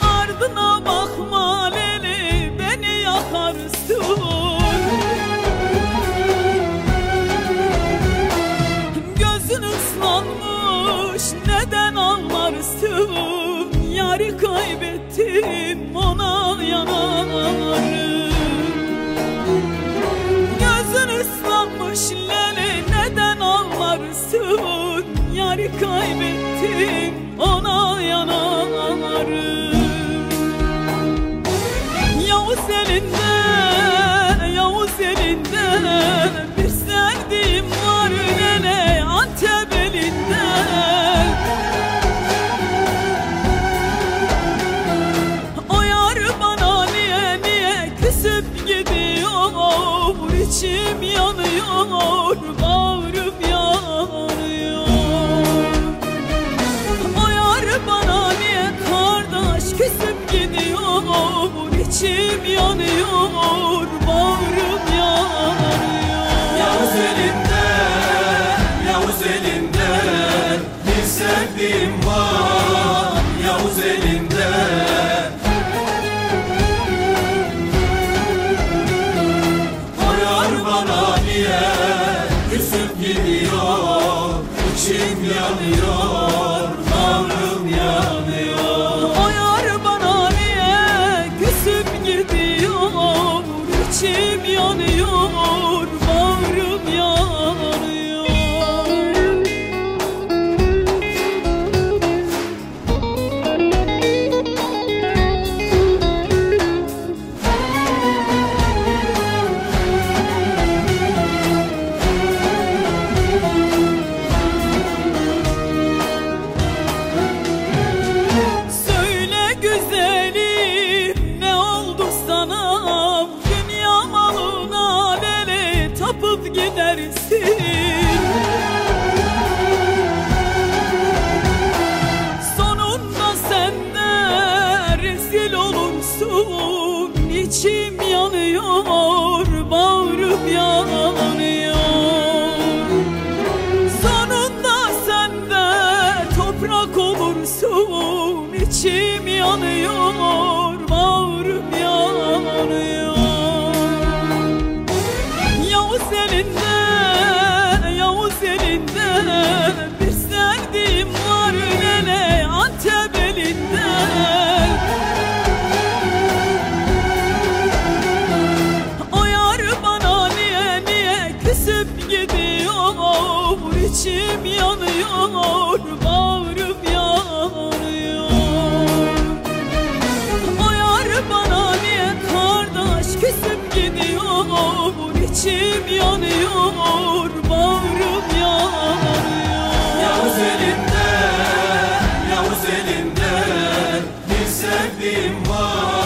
ardına bakma Leli beni yakarsın. Gözün ıslanmış neden ağlarsın? Yarı kaybettim ona yanarım Gözün ıslanmış lele neden ağlarsın? Yarı kaybettim ona yanarım Yavuz elinde, Yavuz elinde Bir sevdiğim var lele Antep elinde. O yar bana niye niye küsüp gidiyor İçim yanıyor, İçim yanıyor, bağrım yanıyor. Yavuz elinde, Yavuz elinde Bir sevdiğim var. Yavuz elinde O yar bana niye küsüp gidiyor İçim yanıyor, gidersin Sonunda sen de rezil olursun. İçim yanıyor, bağrım yanıyor. Sonunda sen de toprak olursun. İçim yanıyor, yanıyor, yanıyor. O bana niye kardeş küsüp gidiyor? İçim yanıyor, bağrım yanıyor. Yavuz elinde, Yavuz elinde Bir sevdiğim var